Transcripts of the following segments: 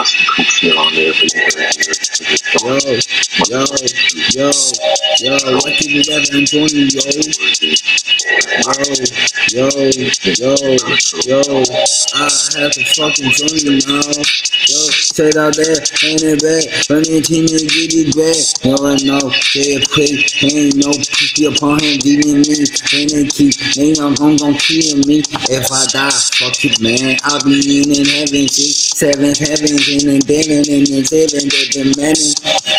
some cooks here on. Yo, yo, yo, yo, you ever enjoy me, yo? Yo, yo, yo, yo, I have to fucking join you now. Yo, straight out there, ain't it back, running and get it back. Yo, I know, say it quick, ain't no pussy upon him beating me. Keep, ain't no gon' gon' kill me. If I die, fuck it, man, I'll be in heaven, six, seven heavens, in the devil, in the seven, that the man.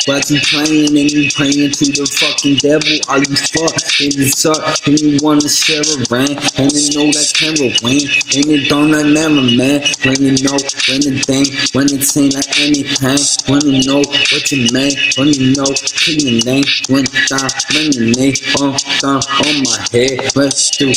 But you playing and you praying to the fucking devil. Are you fucked? And you suck and you wanna share a brand. And you know that camera win. And it don't like never man. When you know when the thing, when it seem like anything. When you know what you made. When you know to your name. When down, when the name on down on my head. But still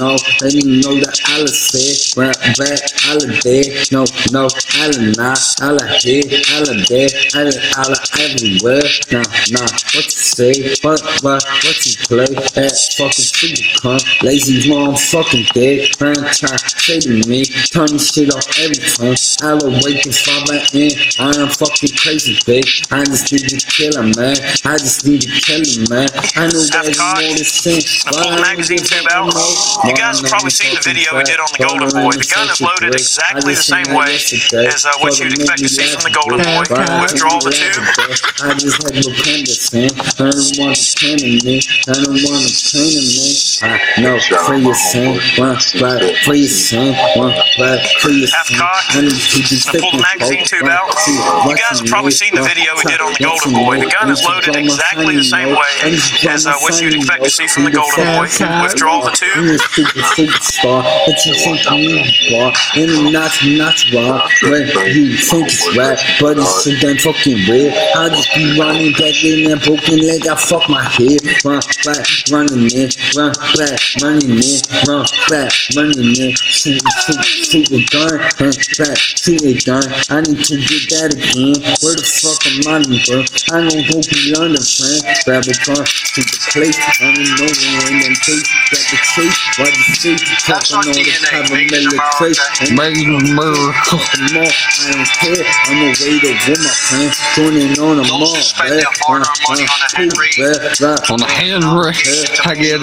know. Let me know that I'll say. Rap back, I'll there. No, no, I'll not. I'll here, I'll there. I'll, I'll everywhere. Nah, nah, what you say? What, what, what you play? That fucking super cunt. Lazy mom fucking dead. Man, try say to me. Turn this shit off every time. I'll wake if I in. I am fucking crazy, bitch. I just need to kill him, man. I just need to kill him, man. I know that you know this thing. The full magazine tube out. You guys have probably seen the video we did on the Golden Boy. The gun is loaded exactly the same way as uh, what you'd expect to see from the Golden Boy. Withdraw the tube. I just had no appendicin. I don't want to pen in me. I don't want to pen in me. I know for your sin. One right for your sin. One right for your sin. I need to be The magazine tube out. You guys have probably seen the video we did on the Golden Boy. The gun is loaded exactly the same way as uh, what you'd expect to see from the Golden Boy. Withdraw the tube. a but you think you are, and I'm not, not wrong. When you think it's rap, but it's so damn fucking weird. I just be running back in that broken leg, I fuck my head. Run back, running in, run back, running in, run back, running in. Shoot, shoot, shoot a gun, run back, shoot a gun. I need to get that again. Where the fuck am I, bro? I don't go beyond the friend. Grab a car to the place, I don't know where in them place. Got the chase, why the street, talking all the type of military. And Making murder. fucking more, I don't care. I'm a waiter with my friend, joining on a mall. spend their hard-earned money on a Henry. On the Henry, I get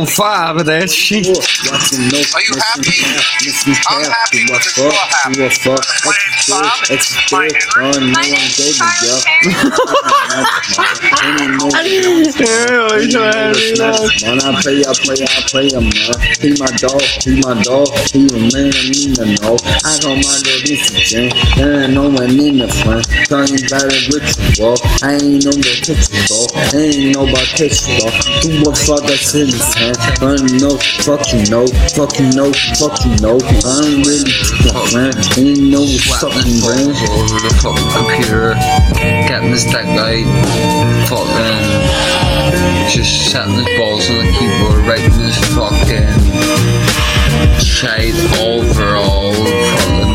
a 3.5 of that shit. Are you happy? I'm happy with the store happy. You a fuck, extra extra Oh, no one gave me, yo. Man, I pray, I pray, I pray, man. He my dog, he my dog, he a man, I need to know. I don't mind the Michigan, there ain't no one in the front. Talking about a ritual, I ain't no more ritual, I ain't no about ritual. Who the fuck that city, man? I don't know, fuck you know, fuck you know, fuck you know. I don't really fuck, man. Ain't no fucking man. All over the fucking computer, getting his deck out, fucking just setting his balls on the keyboard, writing his fucking shite overall, fucking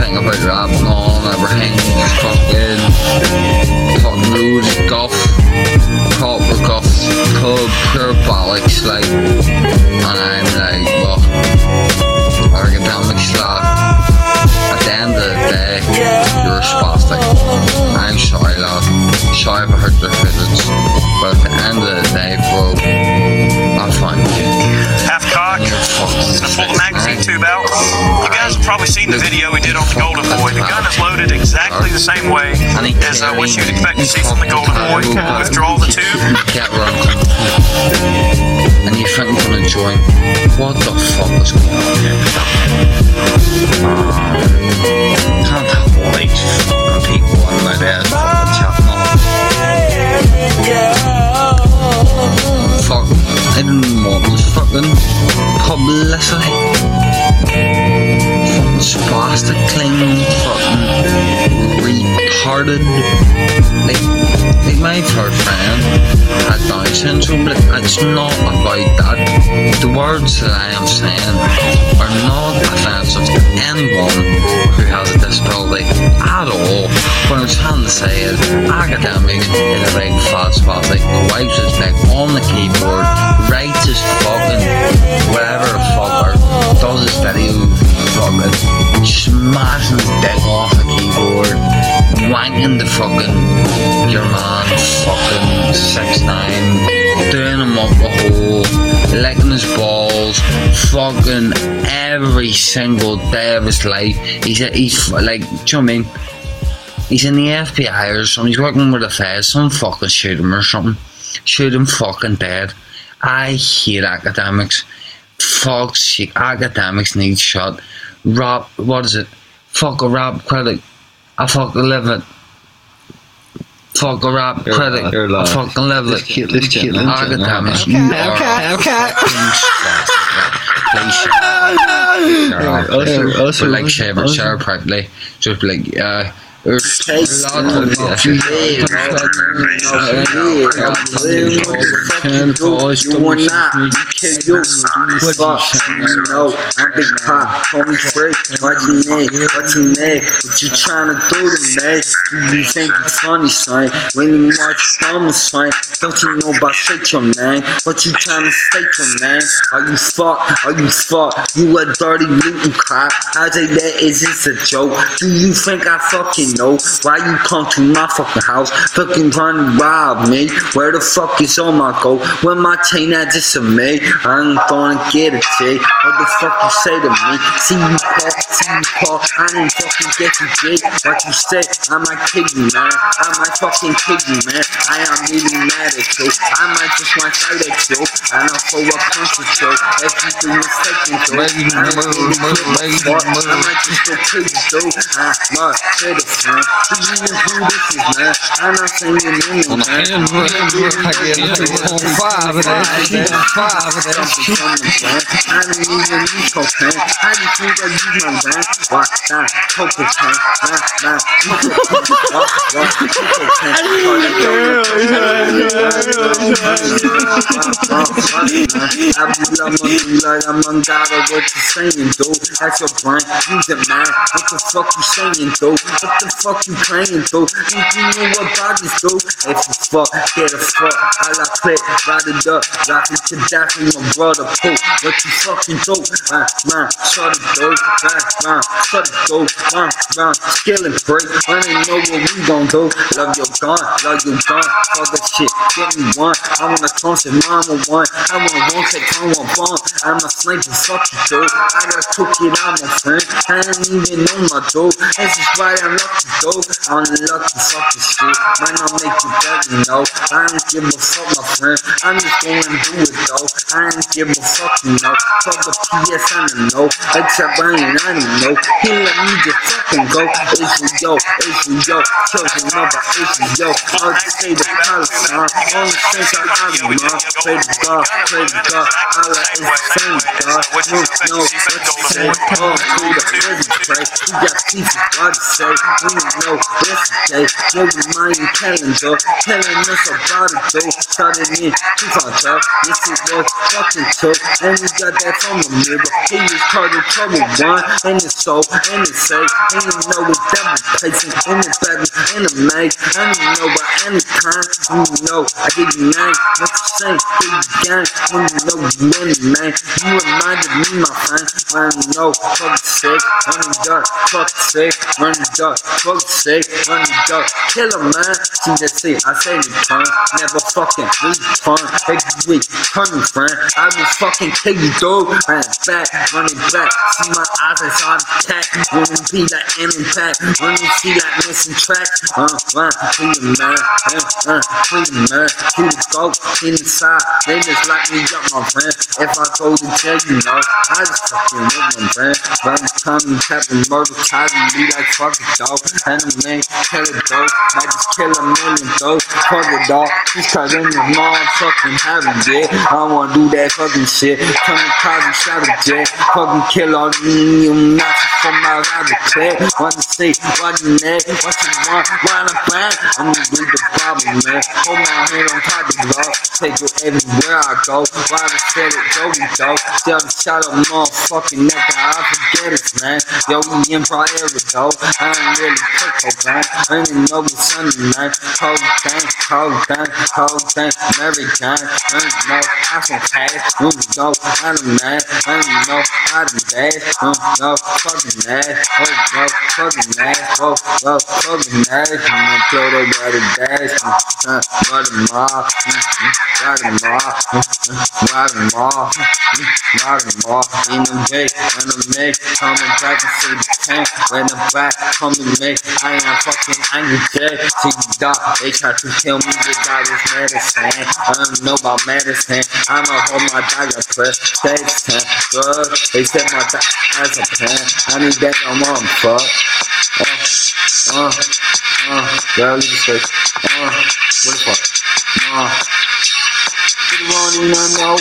thing about rapping on everything, just fucking fucking guff, proper guff, bollocks, like, and I'm like, well. At the end of the day, you're a spastic. I'm sorry, lad. Sorry if I hurt your feelings. But at the end of the day, bro, I find you. Half cock. And you're fucking The full magazine tube out. You guys have probably seen the video we did on the Golden Boy. The gun is loaded exactly the same way as uh, what you'd expect to see from the Golden Boy. Withdraw the tube. And you think I'm join? What the fuck is going on? Can't have all these fucking people in my bed on. Fuck, I didn't want this fucking publicity. Fucking spastic cling, fucking retarded. Like, like my third friend had Down syndrome, but it's not about that. The words that I am saying are not offensive to anyone who has a disability at all. What I'm trying to say is academics is a big fat spastic, wipes his neck on the keyboard, his fucking whatever the or does his videos, fucking smashing his dick off the keyboard. spanking the fucking your man fucking six nine, doing him up a hole, licking his balls, fucking every single day of his life. He's he's like, do you know what I mean? He's in the FBI or something. He's working with the feds. Some fucking shoot him or something. Shoot him fucking dead. I hate academics. Fuck's sake, academics need shot. Rob, what is it? Fuck a rap critic. I fucking live it. Fuck a rap You're critic. alive, you're I alive. fucking live it. keep- let's Academics, man. you are okay, okay. fucking spastic. Please shut up. Us are- us But are- like Shaver, us are- just like, uh, there's a Taste lot of the fucking head, Can cause You will not kill you. Fuck, you know, I'm big pop, call me Frank. Watch your neck, watch your neck. What you tryna do to me? You think it's funny, son? When you march thumbs, son, don't you know about state your name? What you tryna state your name? Are you fuck? Are you fuck? You a dirty looting cop? I say that is this a joke? Do you think I fucking know why you come to my fucking house? Fucking trying to rob me? Where the fuck is all my gold? When my chain at just me? I ain't gonna get it, Jay. What the fuck you say to me? See you Paul, see you Paul. I ain't fucking get you, Jay. What you say? I might kill you, man. I might fucking kill you, man. I am really mad at you. I might just want to fight at you. I know for what punch at you. If you do mistaken, though. I might really kill you, fuck. I might just go kill you, though. I might kill the friend. Do you know who this is, man? I'm not saying your name, man. That. Five of that. Something coming, man. I don't even need cocaine. Do you think I use my brain? Why not cocaine? Nah, nah? I be like like I'm undoubt of what you saying, dude. That's your brain. Use it, man. What the fuck you saying, dude? What the fuck you playing, dude? Think you know what bodies do? If you fuck, get a fuck. I like click, ride it up. Rock it to death, my brother, poop. What you fucking do? Uh, man, shut it, dude. Man, man, shut it, dude. Man, man, skill and break. I ain't know what we gon' do. Love your gun, love your gun. Fuck that shit, give me one. I wanna constant mama one. I wanna one take on one bomb. I'm a sniper, fuck you, dude. I gotta cook it out, my friend. I ain't even know my dude. This is why I'm lucky, dude. I'm lucky, fuck this shit. Might not make you better, you know. I don't give a fuck, my friend. I'm just going to do it, though. I ain't give a fuck, you know. Fuck the PS, I don't know. Except I ain't, I don't know. He let me just fucking go. You, yo, you, yo. Chosen number, it's you, yo. I'll just say the Palestine. On the time, I don't know. Pray to God, pray to God. Allah is the same, God. You No, no, what you say? Oh, through the prison pray. We got people, what to say? Don't know yesterday. No remind calendar. Telling us about it, though. Started in 2012. Yes, it was fucking tough. And we got that from a mirror. He was called the trouble one. And the soul, and the say. And you know the devil placing in the bedroom, in the maid. And you know by any time. You know I give you nine. What you say? Give you gang. When you know you any man. You reminded me, my friend. You know, fuck the sick. You dark, fuck the sick. You dark, fuck sick. When you dark, kill a man. Shit, I say return. Never fucking return. Every week, turn friend. I will fucking kill you, dude. Running back, running back. See my eyes, I saw the attack. You be like an impact. You see that missing track. Uh, run, free the man. Uh, uh, free the man. Free the goat inside. They just lock me up, my friend. If I go to jail, you know. I just fucking with my friend. By the time you tap the murder, try to be like fucking dog. And a man, kill a dog. Might just kill a million dogs. Fuck it, dog. Just cause in the motherfucking heaven, yeah. I don't wanna do that fucking shit. Come to cause and shot a jet. Fucking kill all the medium Nazis from of the clear. Wanna see what you need, what you want, what I'm back. I'm gonna be the problem, man. Hold my hand on top of fuck. Take it everywhere I go. Why the said it, go, we go. Tell the shot of motherfucking neck, I forget it, man. Yo, we in forever, though. I ain't really man. I ain't know it's Sunday night. Whole thing, whole thing, whole thing. Every time, don't know. I can pass. Don't know. I don't mad. Don't know. I don't bad. Don't know. Fucking mad. Oh, no. Fucking mad. Whoa, whoa. Fucking mad. I'm gonna throw the water dash. Water mob. Water mob. In the way. In the mix. Coming back and see the tank. When the back coming me. I ain't fucking angry dead. See the dog. They try to kill me without this medicine. I don't know about medicine. I'ma hold my dagger press. Takes time. Drugs. They set my dog as a plan. I need that on mom. Fuck. Uh, uh, uh. Girl, leave the space. Uh, what the fuck? Uh. You no. You know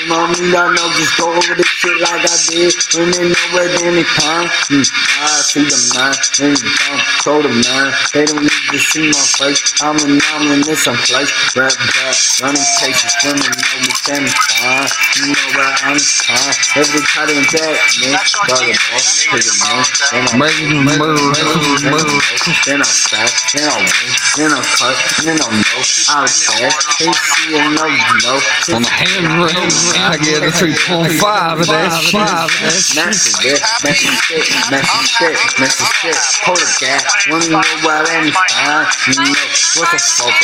me, I know, just go over this shit like I did. When they know where anytime. Hmm. I see the man, when you don't show the man. They don't need to see my face. I'm a nominal in some place. Rap, rap, running cases, swimming over standing fine. You know where I'm fine. Every cut in that, man. Start it off, take it man. Then I Move, move, move. then I stack, then I win, then I cut, then I know. I'll pass, they see and know you know. On the hand I get a 3.5 of that shit. Massive shit, massive shit, massive shit, massive shit. Hold a gap, when you know what I'm fine, you know what the fuck.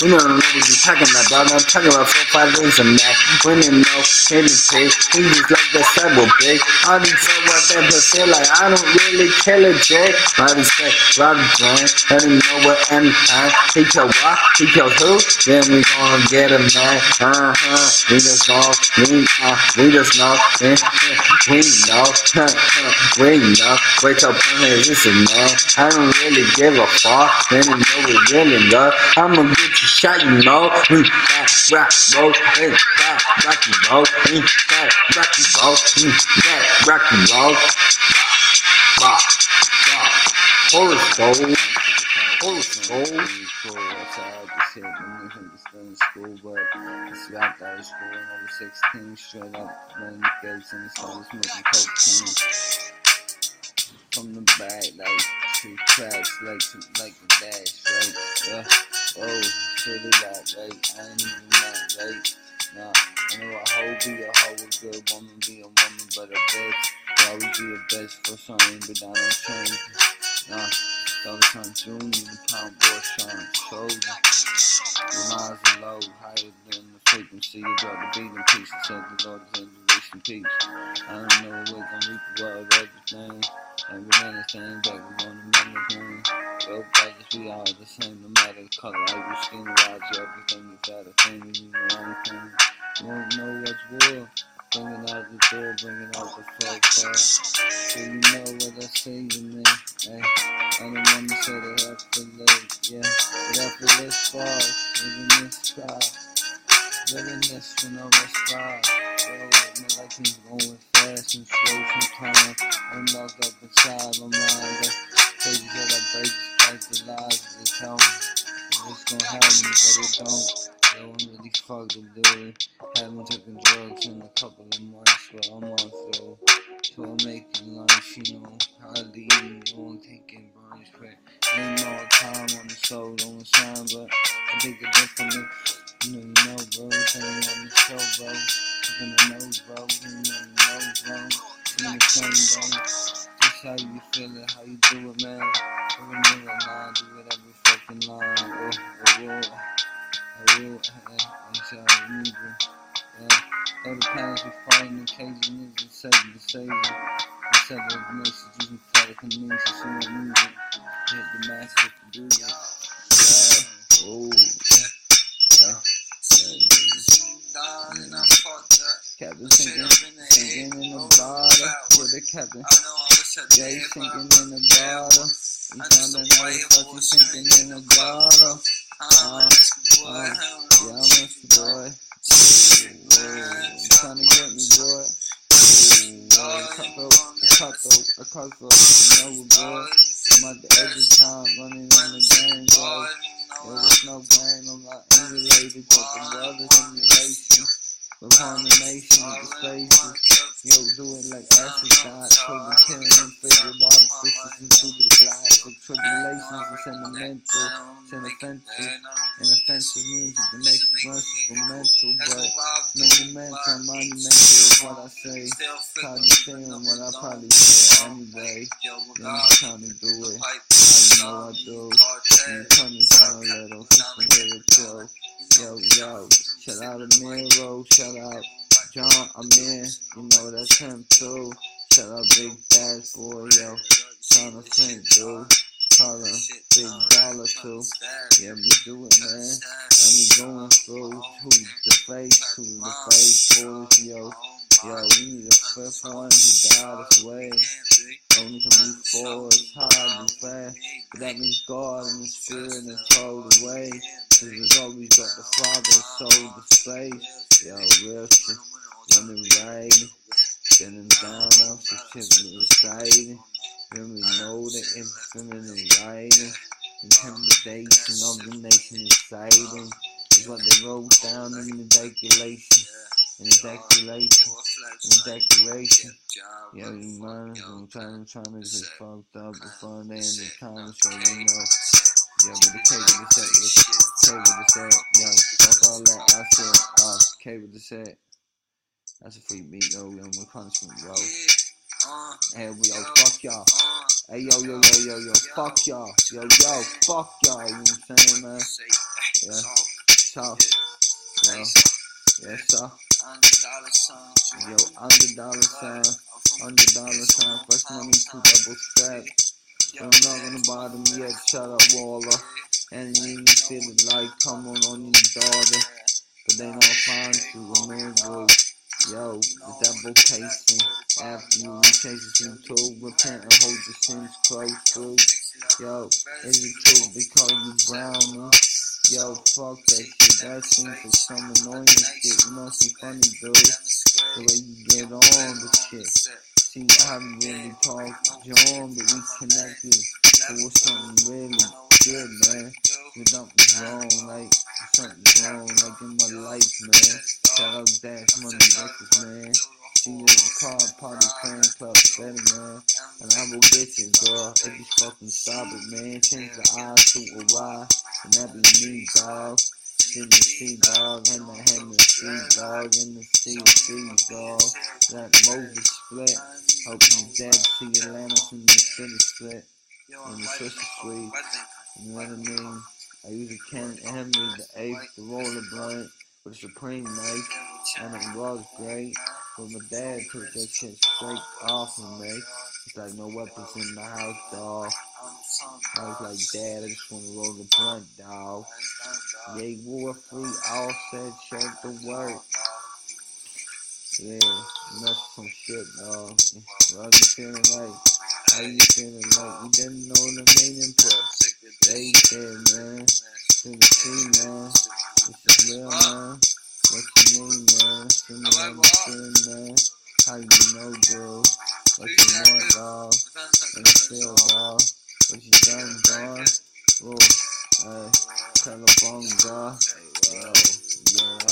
We don't know what you talking about, dog. I'm talking about four, five days and that. When you know, anything, he just like the cyber big. All these say what that but feel like I don't really kill a dick. All these say, Rob Joint, let him know what anytime. He kill what? He kill who? Then we gonna get him, man. Uh huh. We just know, we, uh, we just know, eh, we know, we know. Wake up, honey, listen, man. I don't really give a fuck. Then you know we really love. I'ma get you shot, you know. Mm, that rock, roll, eh, that rocky roll, mm, that rocky roll, mm, that rocky roll. Rock, rock, horror soul, horror soul. Cool, that's all the shit. When you think it's still school, but it's dropped out of school when I was 16, straight up, running gates and started smoking cocaine from the back, like two tracks, like like a dash, right? Yeah. Uh, oh, shit it out, right? I ain't even mad, right? Nah, I know a hoe be a hoe, a good woman be a woman, but a bitch will always be a bitch for something, but that don't change. Nah, dollar sign junior, the pound boy shine, shoulder. Your minds are low, higher than the frequency. You drop the beat in pieces, said the Lord the in peace. I don't know what gonna reap the world, everything. Every man is saying back, want to remember him. Yo, brothers, we all the same, no matter the color, how you skin, watch everything is out of thing, you know anything. You won't know what's real. Bring it out the door, bring it out the fuck far. So you know what I say eh? to me. Hey, I don't want to say they have to yeah. But after this far, living this. Living this when I five. Yo, my life is going fast and slow sometimes. I'm locked up inside my mind. Pages that I break despite the lies they tell me. It's gonna help me, but it don't. Yo, I'm really fucked up, dude. Haven't taken drugs in a couple of months, but I'm on so. So I'm making lunch, you know. Hardly eating, on taking brunch, but ain't no time on the soul, on the sign, but I take a different look. You know, you know, bro. Turn on the show, bro. In the nose, bro. You know, the nose, bro. In the sun, bro. Just how you feel it, how you do it, man. Every nigga line, do it every fucking line. Oh, oh, oh. I will, and shall remember. Yeah. Though the parents be fighting occasion is the same, the savior. Instead of messages using telekinesis in the music. Hit the masses to do it. Yeah. Oh. Yeah. Captain sinking, sinking in the bottle with the captain. Jay sinking in the bottle. You sounding like fucking sinking in the bottle. Uh, uh, yeah, I'm Mr. Boy. Ooh, ooh, you trying to get me, boy? Ooh, ooh, cup, the cup though. I cause up, you know we're good. I'm at the edge of time, running in the game, bro. There was no game, I'm not emulated, but the brothers emulation. The nation of the spaces, yo, do it like acid God, children killing and figure out the fishes into the glass of tribulations and sentimental, sentimental, and offensive and offensive music that makes it merciful mental, but monumental, monumental is what I say. Probably saying what I probably say anyway. Yeah, I'm trying to do it. You know I do. And turn is on a little, just to hear it go. Yo, yo, shout out to Miro, shout out John Amir, you know that's him too. Shout out Big Bass Boy, yo, trying to think, dude. Call him Big Dollar too. Yeah, we do it, man. And we going through who the face, who the face, boys, yo. Yo, we need a fifth one to guide us way. Only can move forward, hard and fast. But that means God and the Spirit and told the way. Cause there's always got the Father, soul, the space. Yo, real shit, running right. Spinning down off the ship and exciting. Then we know the infinite writing. Intimidation of the nation is exciting. Is what they wrote down in the declaration. In the declaration. In the declaration. Yeah, you mind? I'm trying, to get fucked up before the end of time, so you know. Yeah, with the K the set, with the K with the set. Yo, fuck all that. I said, uh, K with the set. That's a free beat though, and we're punishment, bro. Hey, we yo, fuck y'all. Hey, yo, yo, yo, yo, yo, fuck y'all. Yo, yo, fuck y'all. You know what I'm saying, man? Yeah. So, yo, yeah, so. Yo, under dollar sign, under dollar sign, fresh money, two double strap. I'm not gonna bother me yet, shut up, Waller. And you feel it like, come on, your daughter. But they don't find you, remember. Yo, the double casing. After you chase you to repent and hold your sins close through. Yo, is it true because you brownie? Yo, fuck that shit. That seems like some annoying shit. You know some funny dude. The way you get on with shit. See, I haven't really talked to John, but we connected. So what's something really good, man? But something's wrong, like something's wrong, like in my life, man. Shout out Dash Money Records, man. See you at the car party fan club, better man. And I will get you, girl. If you fucking stop it, man. Change the I to a Y, and that be me, dog. In the sea, dog, and the Hennessy, dog, in the sea, sea, dog. That Moses split, hoping you dead, see Atlantis in the city split, in the sister suite. You know what I mean? I use a Ken Henry, the eighth, the roller blunt, with a supreme knife, and it was great. But my dad took that shit straight off of me. It's like no weapons in the house, dog. I was like, Dad, I just want to roll the blunt, dog. Yeah, war free, all said, shut the work. Yeah, that's some shit, dog. How you feeling like? How you feeling like? You didn't know the meaning, but they did, man. Tennessee, man. This is real, man. What you mean, man? Send me. How you know, bro? What you want, dog? What you feel, dog? What you done, dog? Oh, hey, telephone, dog. Yo, yo,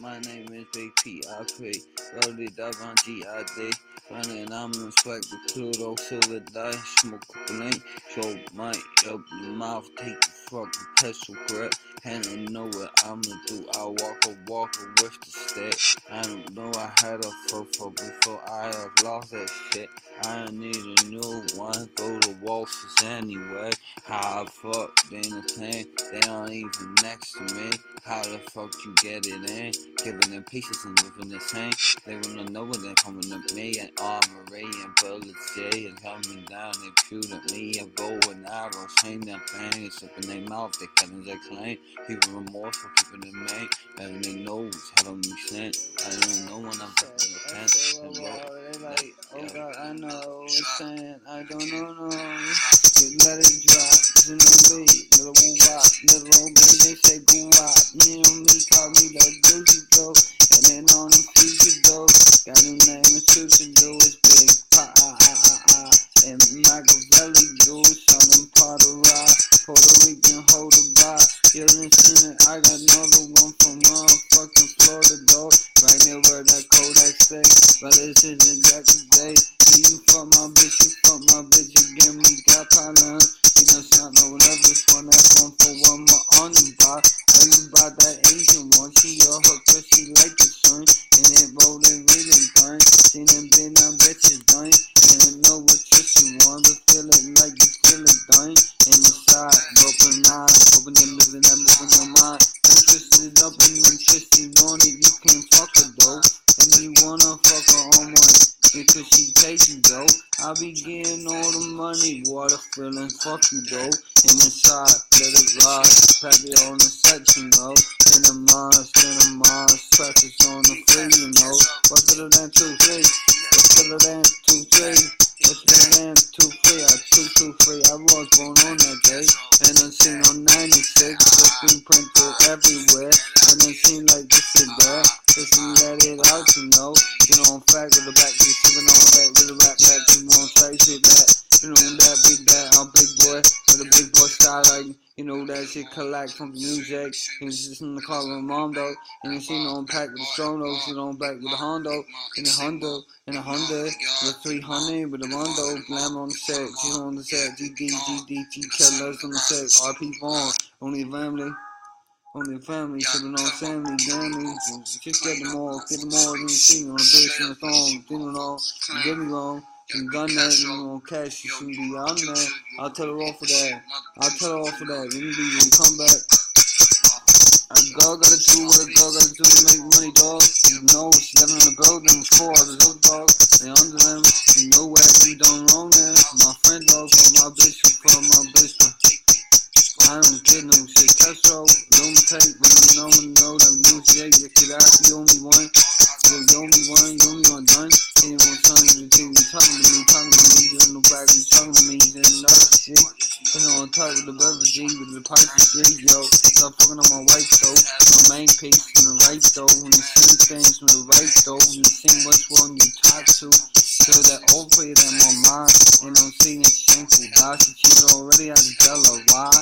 my name is Big P. I create loaded up on GID. And I'm inspector Pluto, silver dice, smoke a blink, show my your mouth, take the fucking pistol grip. And I know what I'ma do. I walk a walker with the stick. I don't know I had a fofo before I have lost that shit. I need a new one. Go to Walsh's anyway. How I fuck they the same. They aren't even next to me. How the fuck you get it in? Giving them pieces and living the same. They wanna know when they're coming at me and armory and bullets J and coming down. They shoot at me and go and arrows. Saying them things up in their mouth. They couldn't explain. People remorseful, keeping it made. Having their nose, having me sent. I don't know when I'm fucking the roll. like, oh God, I know it's saying, I don't know, no. Just let it drop, it's in the beat, little woo wop, little baby, shit from music. And it's just in the car with mom. And you see, no, I'm packed with the you know, I'm back with the Hondo, in the Hondo, in the Honda, with 300, with the Rondo, Glam on the set, G on the set, GD, GD, G killers on the set, RP Vaughn, only family. Only family, sipping on family, family. Just get them all, get them all, then sing on the bass and the song, you know, don't get me wrong. You done that, you know, cash, you shouldn't be on that. I'll tell her off for that. I'll tell her off for that. When you leave, you come back. A girl gotta do what a girl gotta do to make money, dog. You know, she living in the building, it's four other dog. They under them, you know what we done wrong there. My friend, dog, for my bitch, for my bitch, but I don't get no shit. Castro, don't take, when you know, when you know that music, yeah, you could ask the only one. You're the only one, you're the only one done. Ain't no telling you the talking to me, talking to me, you know, back, you talking to me, then another shit. Know, on top of the beverage, with the pipe of yo. Stop fucking on my wife, though. My main piece, in the right, though. When you see things from the right, though. When you see what's wrong, you talk to. So that over you, that my mind. You know, seeing it's shameful. Die, she cheated already, I just tell her why.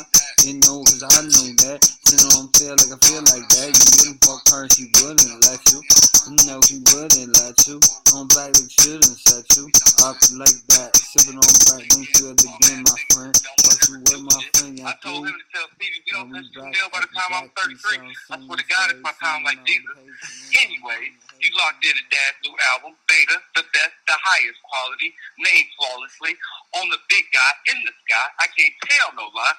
You know, cause I know that. You know, I'm feel like I feel like that. You wouldn't fuck her, she wouldn't let you. Know, she wouldn't let you. On back, like shouldn't set you up like that. Sipping on back, don't you ever again, my friend. Fuck you with my friend, I y'all told him to tell Stevie, we don't And we listen to back- by the time I'm 33. I swear to God, it's my time like Jesus. Anyway, you locked in to Dad's new album, Beta, the best, the highest quality, made flawlessly, on the big guy in the sky. I can't tell no lie.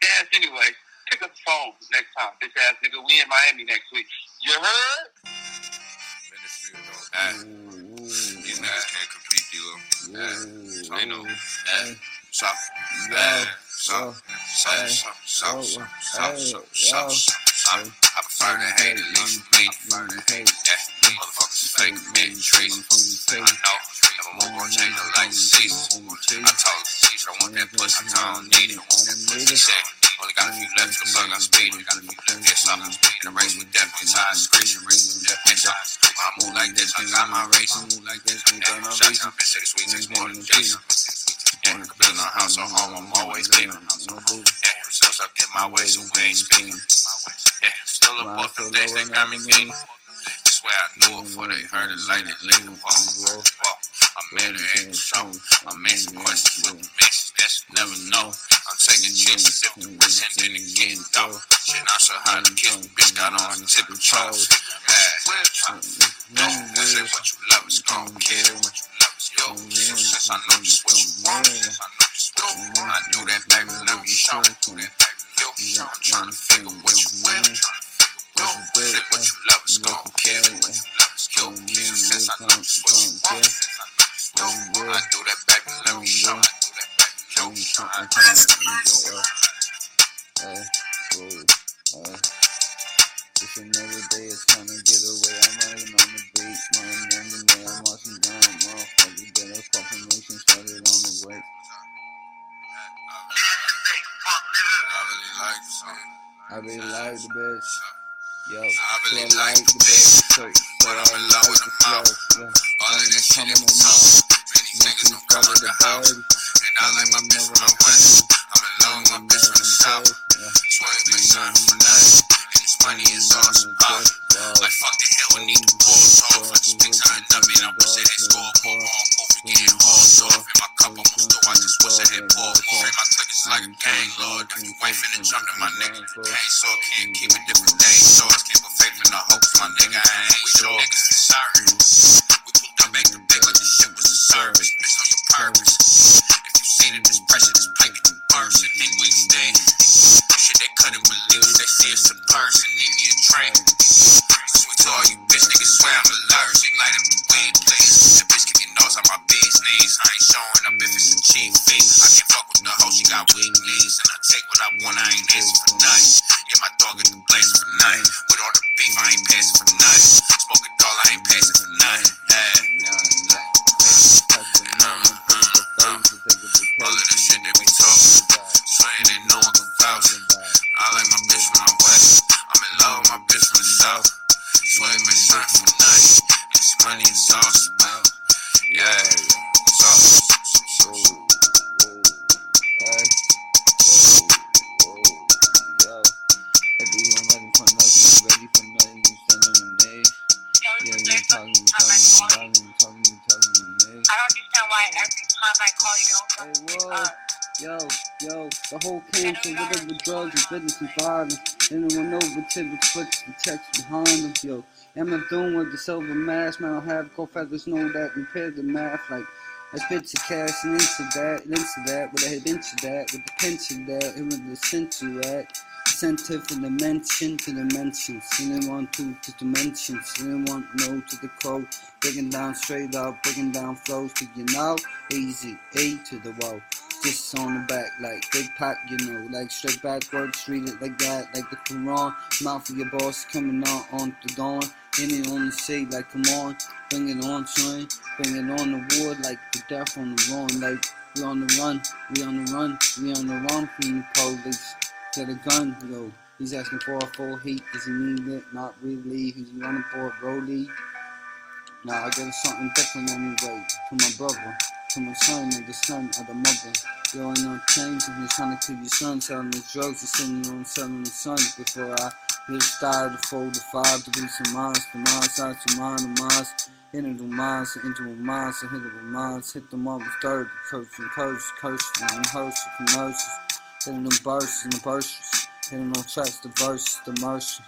Dad, anyway, pick up the phone next time. Bitch ass nigga, we in Miami next week. You heard? Ministry of no act. These niggas can't compete, D-Lo. Ooh, They know. Hey. So, Yo, eh, so, yo, so, hey, so, so, yo, so, hey, so, so, yo. so. I I prefer to hate it, leave you bleed. Yeah, motherfuckers fake, getting trees. I know, never more gonna change the light seasons. I told Teach, I want that pussy, I don't need it. She said, only got a few left, the fuck I'm speeding. Got a few left, yes, I'm in a race with death, it's high screeching. Yes, I move like this, I got my race. Yeah, shot town, bitch, say the sweet takes more than Jason. Yeah, building a house on home, I'm always leaving. Yeah, still stuck in my way, so we ain't speaking. Yeah, still a book, the things they got me meaning. Swear I knew it before they heard it, like it, leaving. Whoa, whoa. I made it ain't show. I made some questions with the guess you never know. I'm taking chances if the risk and then again, though. Shit, I'm so hot to kiss, bitch got on the tip of toes. Mad, don't say what you love is gon' kill what you love is yo. Since I know just what you want, since I know what you want, I do that, baby, let me show. Do that, baby, yo. I'm trying to figure what you want. Yo, say what you love is gon' kill what you love is yo. Since I know just what you want, since I know just what you want, I do that, baby, let me show. I do that, baby, yo. I do that, Hey, whoa, hey. It's another day, time to get away. I'm riding on the beat, man. The day, I'm watching down, motherfucker. Get a confirmation started on the way. I really like the song. I really like the bitch. Yo, I really like the bitch. So, But I I'm in love with the flow. Yeah, All of this shit in the mouth. Many niggas don't come cover the house. And I like my bitch from the west. I'm in love with my bitch from the south. Swing me shine from night. And this money is awesome. Uh, like fuck the hell, we need the balls off. I just been trying to me. I'm say they score, pull on, move, we getting hauled off. In my cup, I'm still, I just wish I had ball more. My click like a gang lord. If you wife in the jump, then my nigga can't so can't keep it different days. So I keep a faith in the hopes, my nigga. I ain't sure. Niggas is sorry. We pulled up back to back like this shit was a service. Bitch, on your purpose. If you seen it, this pressure, this pipe, it burst. And then we stay. Shit, they couldn't believe it. They see us in person. Need me a drink. all you bitch niggas swear I'm allergic. Light up the wind, business. I ain't showing up if it's a cheap fee. I can't fuck with the hoe, she got weak knees. And I take what I want, I ain't asking for nothing. Yeah, my dog get the blaze for nothing. With all the beef, I ain't passing for nothing. Smoking dog, I ain't passing for nothing. All of the shit that we talk, sweating and no one can vouch. I like my bitch when I'm wet. I'm in love with my bitch from the south. Sweating been shine from night. It's money and sauce. I don't understand why every time I call you don't Hey, pick Yo, yo, the whole cancer, whatever drugs and business and violence. Anyone over tipping switch the checks behind them, yo. Am I doing with the silver mask? Man, I'll have co-feathers know that compared to math. Like, let's bitch cash and into that, and into that, with a head into that, with the pinch of that, and with the center at. Center for dimension to dimensions. Didn't want to to dimensions. Didn't want no to the code. Breaking down straight up, breaking down flows to you know. Easy, A to the wall. Just on the back, like big pack, you know, like straight backwards, read it like that, like the Quran. Mouth of your boss coming out on the dawn. Any on the sea, like come on, bring it on, son. Bring it on the wood, like the death on the run, like we on the run, we on the run, we on the run from the police. Get a gun, yo. He's asking for a full heat. Does he need it? Not really. He's running for a rollie. Nah, I got something different anyway. To my brother, to my son, and the son of the mother. Yo, no change if you're trying to kill your son, selling the drugs, you're sitting on selling the sons before I just started to fold the five to be some miles, to miles, out to mine, to miles, into the miles, into the miles, hit the miles, hit up with third, curse and curse, curse, and hearse, commercials, hitting them bursts and the bursts, hitting them tracks, the verse, the mercy,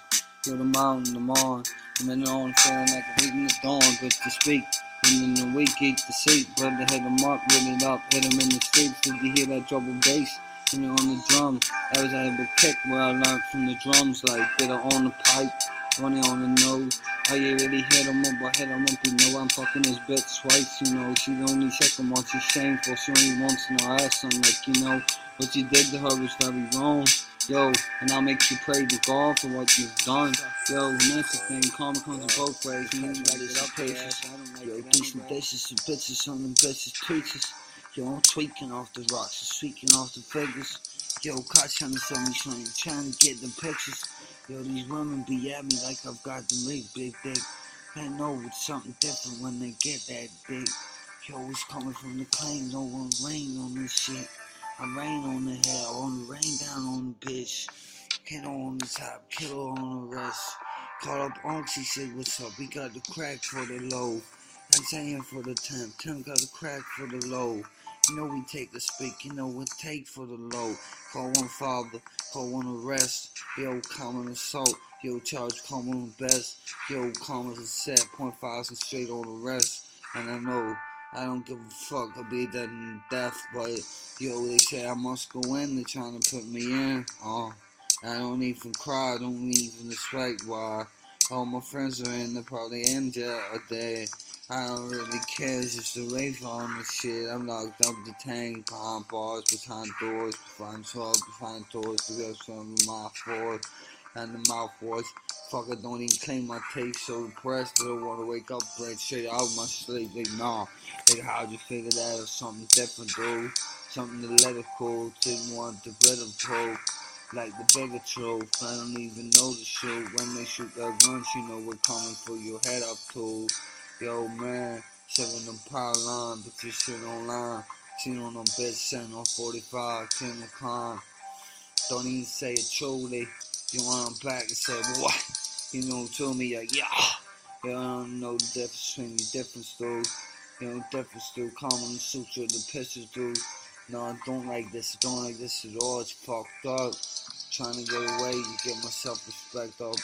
you're the mountain, the morn, and then on feeling like a reading the dawn, but to speak. And in the week, eat the seat, brother hit him up, reel it up, hit him in the streets. Did you hear that double bass? Know, on the drums. That was able to kick where I learned from the drums, like it on the pipe, running on the nose. Oh, you really hit him up, I hit him up, you know, I'm fucking this bitch twice, you know. She only second one, she's shameful, she only wants know ass, I'm like, you know, what you did to her was very wrong. Yo, and I'll make you pray to God for what you've done. Yo, and that's the thing, karma comes in both ways, you gotta get up patience. Yo, decent dishes and bitches on them bitches preachers. Yo, I'm tweaking off the rocks, I'm tweaking off the figures. Yo, cops trying to sell me something, trying to get the pictures. Yo, these women be at me like I've got the big, big dick. I know it's something different when they get that dick. Yo, it's coming from the claim, no one rain on this shit. I rain on the hell, on the rain down on the bitch. Get on the top, kill on the rest. Call up Unks, he said, what's up? We got the crack for the low. I'm saying for the temp, temp got the crack for the low. You know we take the speak, you know we take for the low. Call one father, call one arrest. Yo, common assault. Yo, charge common best. Yo, common set, point five and straight on the rest. And I know I don't give a fuck, I'll be dead in death, but yo, they say I must go in, they're trying to put me in. Oh, I don't even cry, I don't even respect why. All my friends are in, they're probably in jail a day. I don't really care, it's just the rape on the shit. I'm locked up the tank, behind bars, behind doors, behind swords, behind doors, because from my force and the mouthwash. Fuck, I don't even clean my teeth, so depressed. Don't wanna wake up right straight out of my sleep. Like, nah. Like, how'd you figure that or something different, dude? Something political, didn't want to the better pro. Like the bigger trope, I don't even know the shoot. When they shoot their guns, you know we're coming for your head up, too. Yo, man, seven them pylon, put your shit online. Seen on them bitch, sitting on 45, Tim the con. Don't even say it truly. You want them back and say, what? You know, to me, like, yeah. You don't know the difference between the difference, dude. You know, the difference, dude. Common suture, the pictures, dude. No, I don't like this. I don't like this at all. It's fucked up. Trying to get away to get my self-respect up.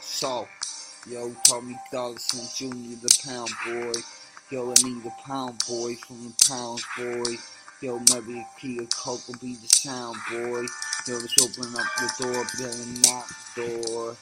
So, yo, me Dollison Jr., the pound boy. Yo, I need a pound boy from the pound boy. Yo, maybe a key of coke will be the sound boy. Yo, let's open up the door, knock the door.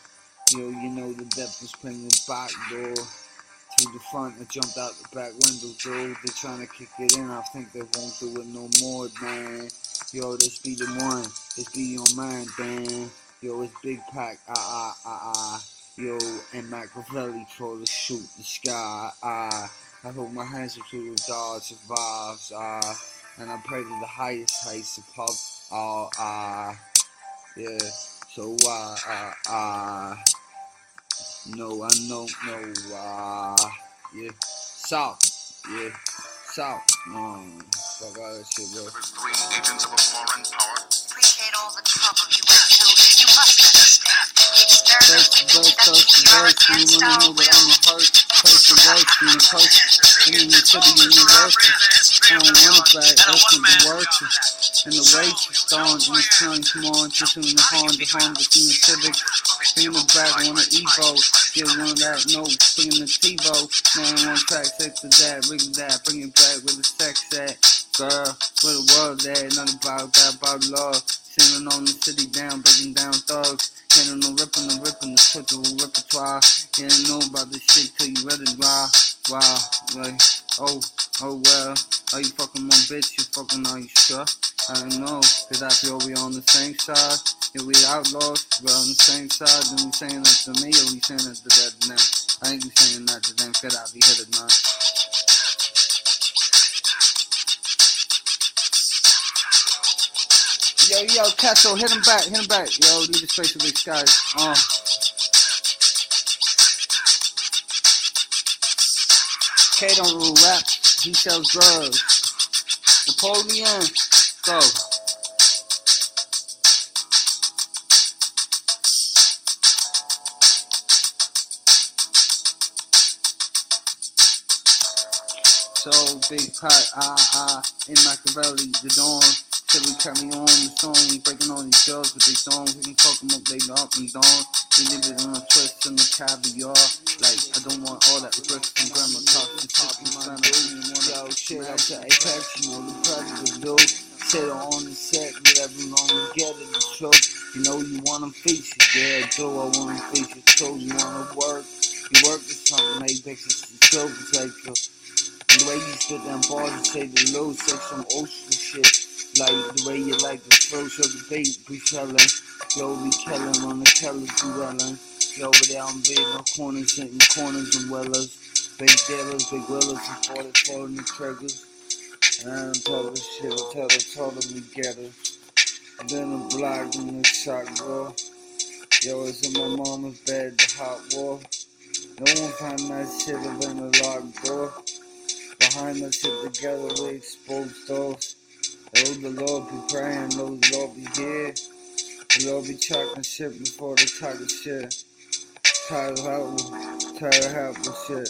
Yo, you know the depth was playing the back door. Through the front, I jumped out the back window, dude. They're trying to kick it in. I think they won't do it no more, man. Yo, this be the one. This be your man, Dan. Yo, it's Big Pac, Ah, ah, ah, ah. Yo, and Machiavelli for to shoot the sky. Ah, I hold my hands up to the God survives. Ah, and I pray to the highest heights above. Oh, ah, yeah. So, ah, ah, ah. No, I don't know. Ah, yeah. South, yeah. South. Um, fuck all that shit, bro. Three agents of a foreign power. Appreciate all the trouble you went through. You must understand. Dirt, first, first, first, you wanna know that I'm a hurt. First, the worst, and the first, and in the city university. I don't to back, that's what the is. And the waitress, dawn, and the sun, come on, just in the Honda, Honda, in the Civic. Bring the back on the Evo, get one that, no, bring the TiVo. Man, one track, six to that, bring that, it back with the sex at. Girl, where the world at, nothing about that, about love. Singing on the city down, breaking down thugs. Ain't no ripping, no ripping, the total repertoire. Ain't know about this shit till you ready, wow, wow, like, oh, oh well. Are you fucking my bitch? You fucking, are you sure? I don't know, cause I feel we on the same side. Yeah, we outlaws, we're on the same side. Then you saying that to me, or you saying that to that to them? I ain't you saying that to them, cause I be hit it, man. Yo, yo, Kastro, hit him back, hit him back. Yo, need a space for big skies. Uh. K don't rule rap, he sells drugs. Napoleon, go. So big pot, ah ah, in Machiavelli, the dawn. Till we cut me on the song, breaking all these girls with their songs. We can fuck them up, they up and down. We live it on a twist and the caviar. Like, I don't want all that bricks and grandma talk. Just talk and grandma. Yo, shit, up to Apex, you know the predator, dude. Sit on the set, whatever long we get it, the show. You know you want them features, yeah, do I want them features too. You wanna work, you work with something, Apex is the show, it's like, uh, the way you spit them bars and say the low, say some ocean shit. Like the way you like the throw, show the bait, be selling. Yo, be killing on the killers, be welling. Yo, over there I'm big on corners, hitting corners and wellers. Big dealers, big and 40 following the triggers. And talk this shit, tell her, tell them we get it. Been a block in the shot, bro. Yo, it's in my mama's bed, the hot war. No one find that shit up in the locked door. Behind us shit together, we expose those. Oh, the Lord be praying, oh, the Lord be here. The Lord be talking shit before they talk shit. Tired of apple, tired of apple shit.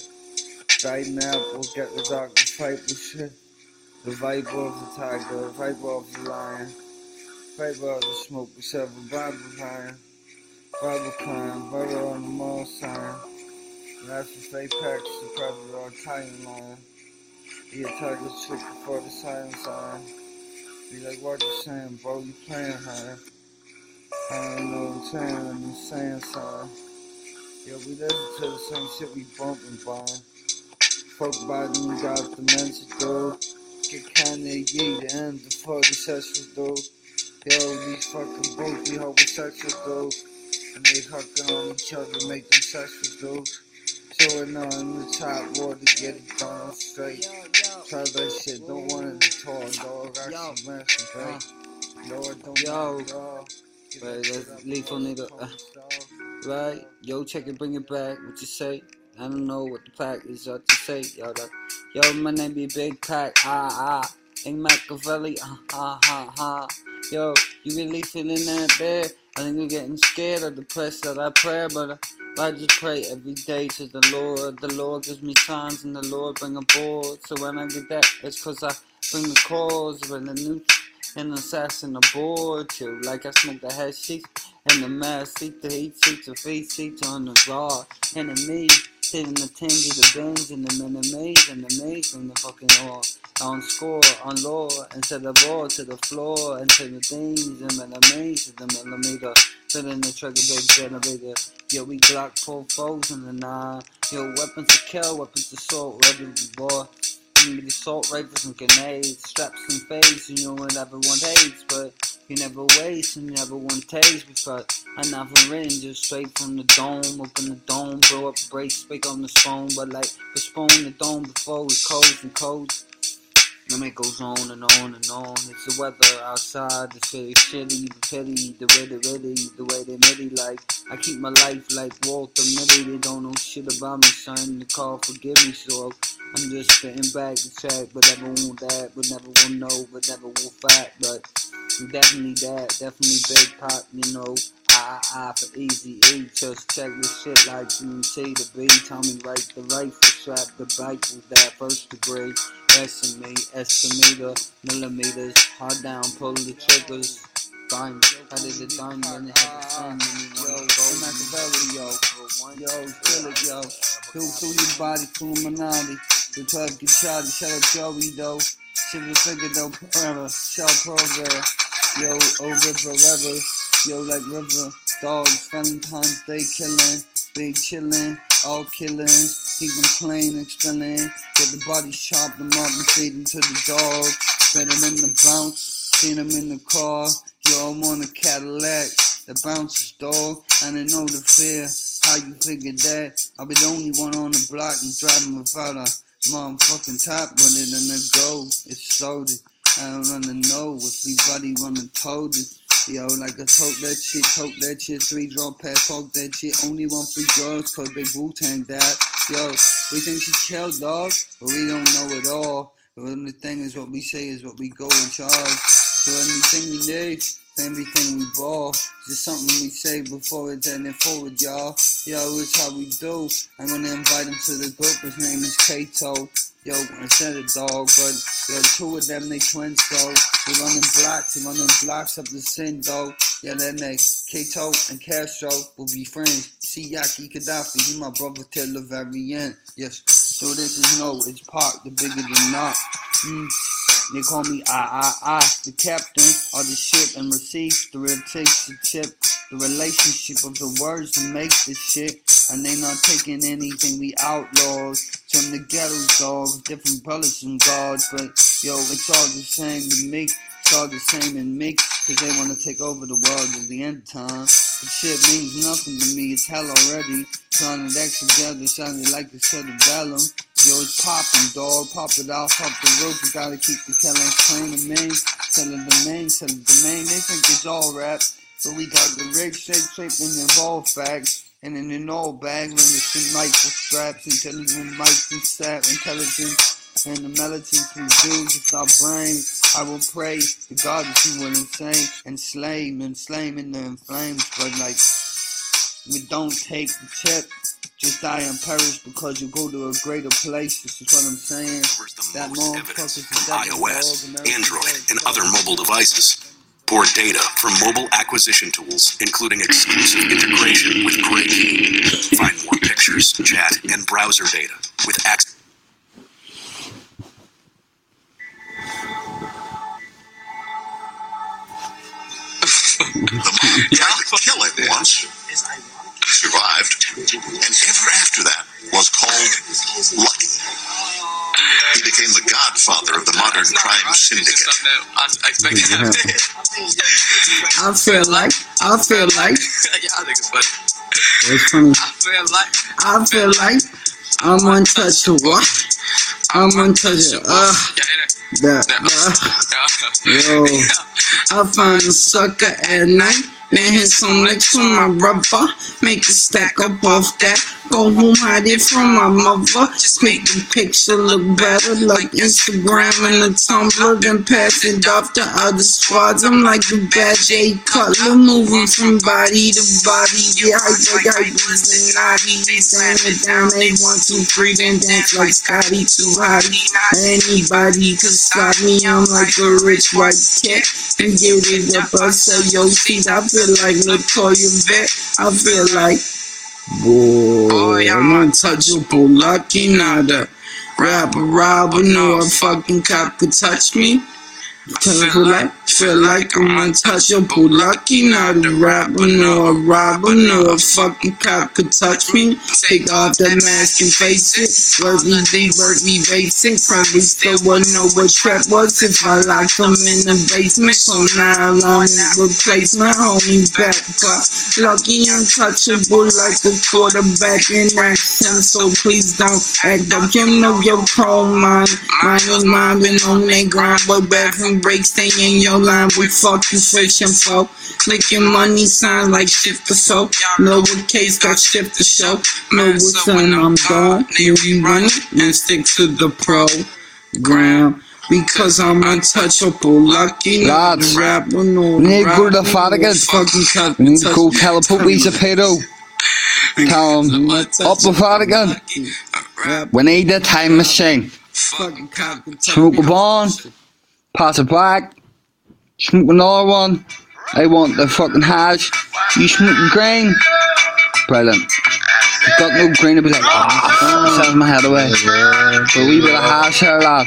Biting apple, get the doctor fight with shit. The viper of the tiger, the viper of the lion. Viper of the smoke, we serve a Bible climb. Bible climb, Bible on the mall sign. That's the apex, the predator, or Italian lion. Be a tiger chick before the silent sign. Be like, what you saying, bro? You playing high. I don't know what I'm saying, I'm just saying something. Yo, we listen to the same shit we bumping by. Fuck Biden, got dementia, though. Get Kanye, yeah, the end, the fuck the session, though. Yo, these fucking both be homosexual, though. And they hucking on each other, make them sexual, though. Chillin' on the top to get it done straight. Try that shit, don't want to talk, dog. I Yo. should masturbate. Lord, don't Yo. want it, dog. Give Right, that's lethal nigga. Uh, right? Yo, check it, bring it back. What you say? I don't know what the fact is. What to say? Yo, that, yo, my name be Big Pac. Ah ah. Ain't Machiavelli. Ah ah ha ha. Yo, you really feeling that there? I think you're getting scared of the press that I pray, but I, I just pray every day to the Lord. The Lord gives me signs, and the Lord bring a board. So when I get that, it's cause I bring the cause when the new and assassin aboard you. Like I smoke the head sheets and the mask seat, the heat seats, the face seats on the raw enemy. Sitting the tinge of the bins and the enemies and the maze and the fucking all. On score, on law, instead of all to the floor, and to the things and enemies to the millimeter. Spinning the trigger, big generator. Yo, we Glock four foes in the nine. Yo, weapons to kill, weapons to assault, ready to war. Need assault rifles and grenades, straps and fades, you know what everyone hates, but you never waste and never one taste because I never in just straight from the dome, open the dome, blow up break, speak on the phone, but like postpone the dome before we codes and codes. And it goes on and on and on. It's the weather outside, it's very shitty, the pity, the way they ready, the way they mitty. Like, I keep my life like Walter Mitty. They don't know shit about me, son. They call, forgive me, so I'm just spitting back the track. But never want that, but never will know, but never will fight. But definitely that, definitely Big Pop, you know. I, I I for easy E, just check this shit like GMT the B. Me right the rifle strap, the bike was that first degree. Estimate, estimator, millimeters, hard down, pull the triggers. Diamond, how did the diamond and it had the sun go Machiavelli, yo, yo, kill it, yo, kill through your body, Illuminati, the 12 get shot, shout out Joey, though, shit was figured though, forever, shout program, yo, over forever, yo, like river, dogs, Valentine's Day killing, big chillin', all killings, keep them plain get the bodies chopped them up and feed them to the dog, spin them in the bounce, seen in the car, yo, I'm on a Cadillac, that bounces dog, and I know the fear, how you figure that, I'll be the only one on the block and driving without a motherfucking top, but it in the go, it's loaded, I don't wanna know if we buddy wanna told it. Yo, like I told that shit, told that shit, three draw pass, talk that shit, only one free girls, cause they Wu that. Yo, we think she killed dog, but we don't know it all. The only thing is, what we say is what we go in charge. So anything we need, everything we ball, just something we say before it's ending forward, y'all. Yo, it's how we do. I'm gonna invite him to the group, his name is Kato. Yo, I said it, dog, but yo, two of them, they twins, though. They running blocks, they running blocks up the sin, dog. Yeah, then they, Kato and Kastro will be friends. See, Yaki Kadafi, he my brother till the very end. Yes, so this is no, it's Park, the bigger than not. Mm. They call me I, I, I, the captain of the ship and receive the real takes the tip. The relationship of the words that make this shit. And they not taking anything, we outlaws. From the ghetto dogs, different brothers and guards. But yo, it's all the same to me. It's all the same in me. Cause they wanna take over the world at the end time. But shit means nothing to me, it's hell already. Trying to X together, sounded like the cerebellum. Yo, it's popping, dog. Pop it off, pop the roof. You gotta keep the killing clean the main. Selling the main, selling the main. They think it's all rap. But we got the rig shape, shape, and involved facts. And in an old bag, when it's in rifle straps, intelligent mics and stat, intelligence. And the melody produce it's our brain. I will pray to God that you will insane and slay and slay in the flames. But like, we don't take the tip. Just die and perish because you go to a greater place. This is what I'm saying. The That most evidence from devil, iOS, Android, and other mobile devices. Or data from mobile acquisition tools, including exclusive integration with Gray. Find more pictures, chat, and browser data with access. Tried to kill it once, survived, and ever after that was called Lucky. He became the godfather of the modern crime syndicate. I expected that. I feel like, I feel like, Y'all niggas funny. it's funny. I feel like I feel like I'm untouchable. I'm untouchable. Uh. Yeah. Yo, I find a sucker at night. Then hit some licks with my rubber. Make a stack up off that. Go home, hide it from my mother. Just make the picture look better, like Instagram and a Tumblr. Then pass it off to other squads. I'm like the bad J Cutler, moving from body to body. Yeah, I like I was the naughty. Slam it down, they one, two, three, then dance like Scotty too hotty. Anybody could stop me, I'm like a rich white cat. And give it up, I say, yo, see, I feel like Latoya Vet. I feel like, boy, oh, I'm untouchable, lucky nada. Rapper, robber, no a fucking cop could touch me. Her like, feel like I'm untouchable. Lucky not a rapper, no a robber, no a fucking cop could touch me. Take off that mask and face it. Work me deep, work me basic. Probably still wouldn't know what trap was if I locked them in the basement. So now I'm in replacement, homie back. But lucky untouchable like a quarterback in action. So please don't act up. You know your cold mind. Mine is mine, on that grind. But back from break, stay in your line. We fucking fresh and flow. Making money sound like shit for soap. Know what case got shit to show. Know what's on, I'm gone. You run it and stick to the program. Because I'm untouchable, lucky Lads, rapper, no we need to go to the rapper, Vatican. Fucking cut, We need to go tell the police a pedo. Tell them, up the Vatican. We need a time machine. Fucking cut, Smoke a bond, pass it back, smoke another one. I want the fucking hash. You smoke the green. Brilliant. Got no green to be like, ah, set my head away. But a wee bit of hash here, lad.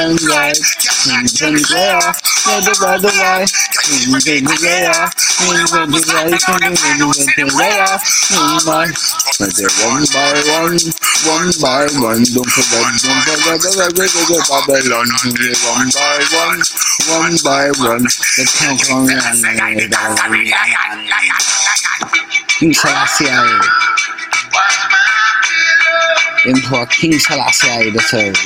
the. In bandera. In bandera. Let the lie. In bandera. In bandera. In bandera. In my. But they're one by one, one by one. Don't forget, don't forget the regular Babylon. One by one, one by one. The count on King Selassie. Emperor King Selassie the third.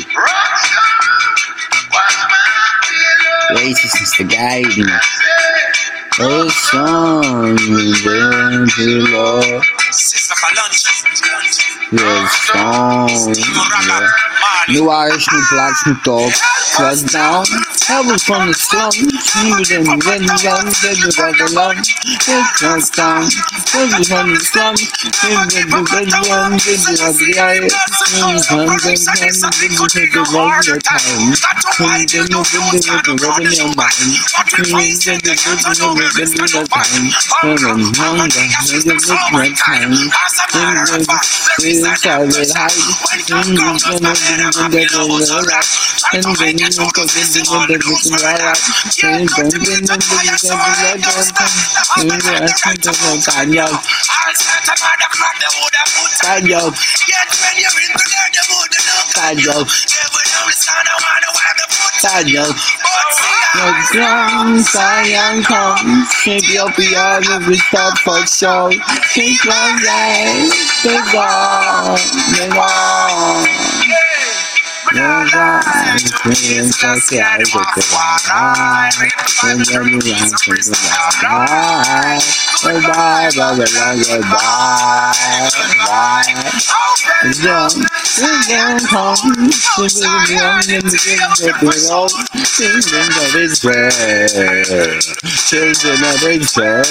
Racist the guide me. Oh, son, then to Lord. Your song, yeah. No Irish, no blacks, no dogs. Was down, heaven from the slums. Smoother than when young, dead without the lung. It was down, heaven from the slums. Smoother than when young, dead without the eye. Mm, come, come, come, give me to the one your time. Come, then you with the rub in your mind. Mm, then the good in your rib in the time. Come on, hunger, make it look my time. Mm, then the solid high. Mm, then the good in the little rock. And then you look at the God, the God. The God, Princess, I with the light, and then you run to the light. Goodbye, Babylon, goodbye, bye. Young, the young comes, the young in the world, children of Israel, children of Israel.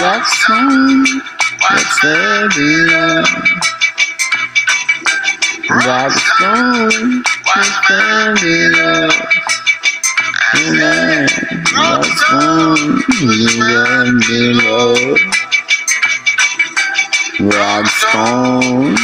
That's fine, that's very long. That's fine, that's very long. Amen. That's fine, very long. Rock stone,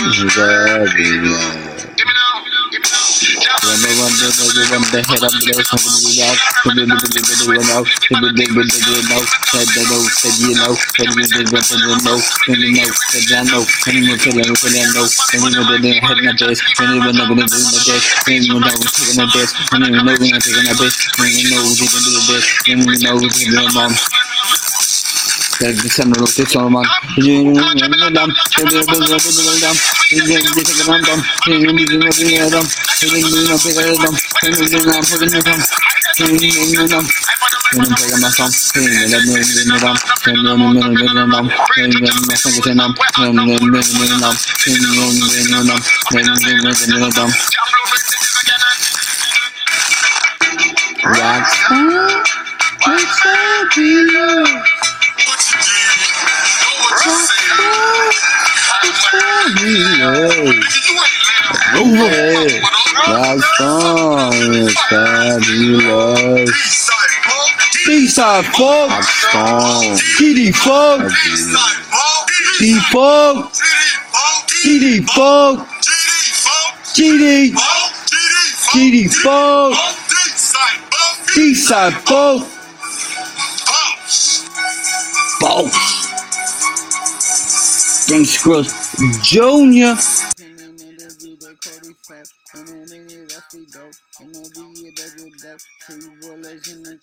that head up there, something we to run out, to be able to do now, said the no, said you know, said we did what you know, and you know, said I know, and you know, said I know, said I know, and you know, that they had my best, and you know, never gonna do my best, and you know, I was taking my best, and you know, we're gonna take my best, and you know, we're do the best, and you know, we're mom. Summer, you know, I'm be love. Rockstar, fabulous. B-side. Rockstar. TD folk. D folk. TD folk. GD. GD folk. B-side folk. Folk. Thanks, Scrubs. Junior. Two in the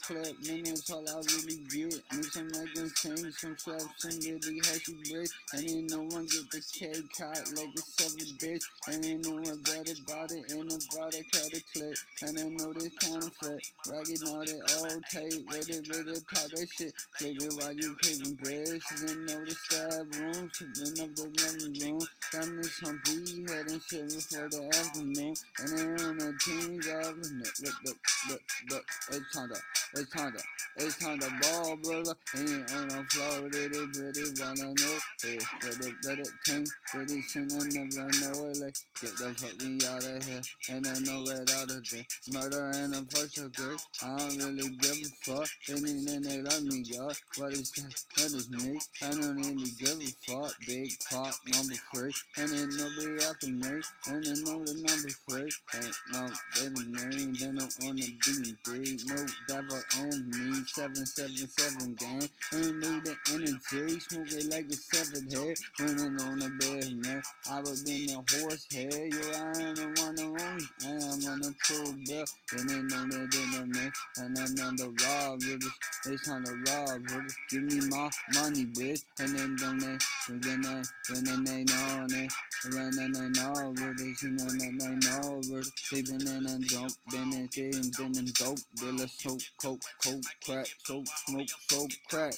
man, that's all I really get. Need some change, some slaps, and really hashy bricks. And then no one get the cake caught like a seven bitch. And then no one better about it, and about it cut a clip. And I know this counterfeit, ragging all that old tape, ready, ready, talk that shit. It while you picking bricks, and know the stab room, tripping up the running room. Got me some head and shit before the afternoon. And then on the teams of look, look, look, look, look, it's time to, it's time to, it's time to ball, brother. Ain't on the floor, it, pretty, wanna know. It, let it team, pretty soon I never know it. Like, get the fuck me out of here, and I know it out of there. Murder and the first degree, I don't really give a fuck. They need and they love me, y'all. What is that? That is me. I don't really give a fuck. Big pop, number three, and then nobody after me, and then know the number three. Ain't no baby name, they don't on the D&D. No devil on me, 777 gang. Ain't need the energy, smoke it like a seven head. Running on the bed, man. I was been a horse head, yo, I ain't the one own. I am on the tour bill, then they know that they me. And I'm on the rob. It's on the rob. Give me my money, bitch. And then don't they, know, bitch. You know, they they know, bitch. They been in and they been in dope. Dealer, soap, coke, coke, crack, soap, smoke, soap, crack.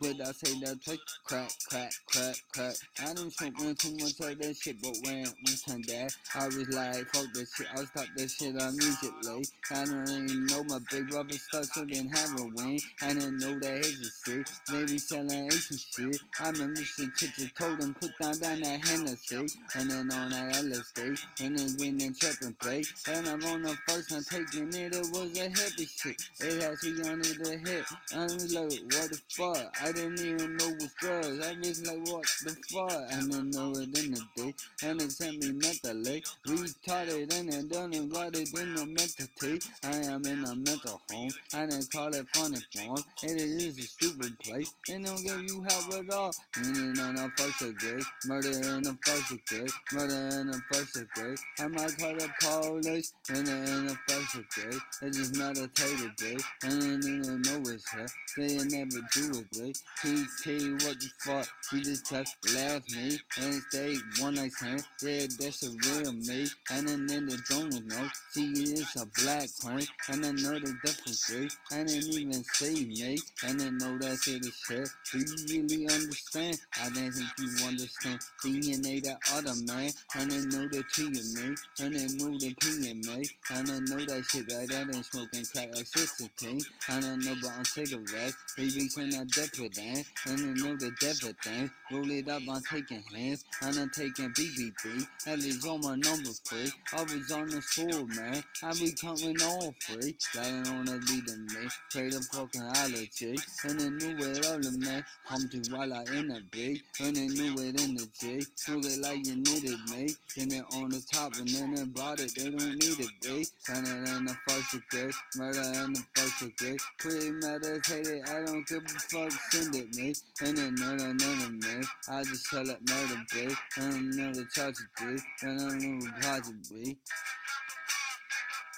Did I say that twice? Crack, crack, crack, crack. I done smoked way too much of that shit, but when we turned that, I was like, fuck that shit, I'll stop that shit immediately. I don't even know my big brother so then heroin. I didn't know that his is sick, maybe selling Asian shit. I remember some that told him put down down that Hennessy, and then on that LSD, and then been in tripping play. And I'm on the first time taking it, it was a heavy shit. It had me on it a hit. I was like, what the fuck? I didn't even know what drugs. I was like, what the fuck? I didn't know it in the day. And it sent me mentally retarded and then done and got it in the mental tea. I am in a mental home. I didn't call it funny form. And it is a stupid place. They don't give you help at all. Meaning on the first grade, Murder in the first grade, Murder in the first grade. I might call the police. And in the first grade. They just meditated, dude. And they didn't even know it's her. They never do it, dude. PT, what the fuck? She just touched, laughed me. And stayed one night stand. Yeah, that's a real me. And then in the donor know. She is a black queen. And I know the difference. I didn't even see me. And I know that shit is shit. Do you really understand? I didn't think you understand. DNA that other man. I know the T in me. And I know the P in me. And I know that shit right there ain't smoking crack like 16. And I know about cigarettes. Baby, that different thing. And I know the different thing. Roll it up, I'm taking hands. And I'm taking BBB. That is all my number three. I was on the school, man. I be coming all free. Riding on the lead of me. Pray the fucking allergy. And I knew it all of me. Come to while I in the beat. And I knew it in the G. Smoke it like you needed me. Then it on the top and then it brought it. They don't need it, B. And it in the first degree. Murder in the first degree. Pretty meditated. I don't give a fuck. Send it me. And then none of none of me. I just tell it murder, B. And I know the charge it, B. And I know the project, B.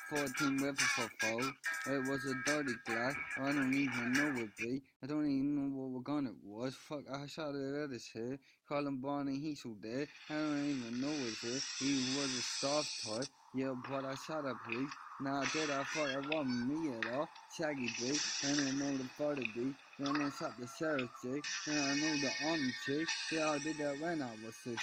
14 rifle for. It was a dirty Glock. I don't even know what be. I don't even know what gun it was. Fuck, I shot it at his head. Call him Barney, he's so dead. I don't even know his head. He was a soft toy. Yeah, but I shot a police. Now I did I fuck it wasn't me at all. Shaggy B. And I know the party B. Then I shot the sheriff chick, and I know the army chick. They all did that when I was 16.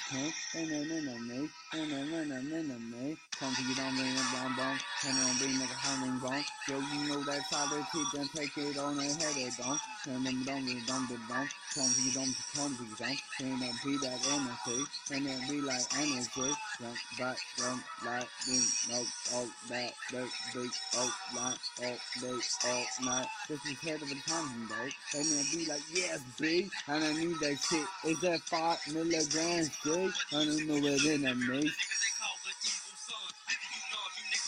And then in a me, and then in a minute me. Come to you don't bring a bomb bomb, and then bring like a humming bomb. Yo, you know that father kid, then take it on and head it on. And then don't be dumb to dumb. Come to you don't come to you don't. And then be that energy, and then be like energy. Jump back, jump like me, no, all that, big, big, oh, line, all day, all night. This is head of a time, though. And then be like, yes, big. And I need that shit. Is that five milligrams, big? I don't know what in that makes.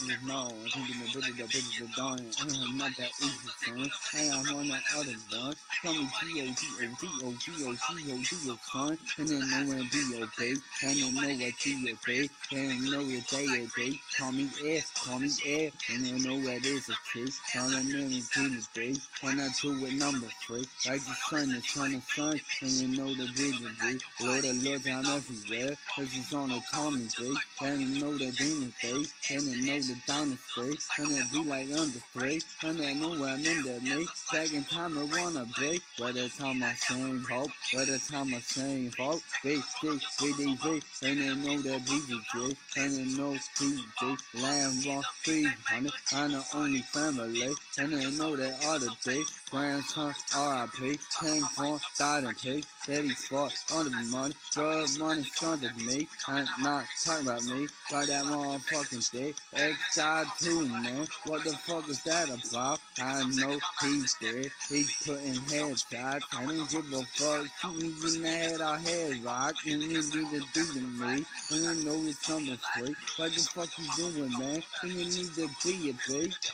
No, I think in the bit of the bit of the dying. I am not that easy, son. I am on that other one. Call me G-O-G-O-G-O-G-O-G-O-G-O, son. And then know when B-O-K. And then know what G-O-K. And then know what J-O-K. Call me F, call me F. And then know what is a T. Call me name is G-O-K. And I two with number three. Like the sun, the sun, the sun. And you know the vision, B. Lord, the Lord, I'm everywhere. Cause it's on the Tommy, B. And you know the demon, B. And you know the dynasty, and it be like under three, and I know where I'm in that me. Second time I wanna break, the time I sing hope, the time I sing hope, B, D, B, D, V, and they know that BBJ, and they know TJ, Lamb Rock 300, I'm the only family, and they know that other day, grandson RIP, King Von, died in pig, Daddy's fault, under the money, drug money, of me, I'm not talking about me, by that motherfucking dick, X-Side too, man, what the fuck is that about? I know he's dead, he's putting headshots, I don't give a fuck, in the head, our head rock, and you need to do to me, and you know it's the street, what the fuck you doing, man, and you need to be a bitch.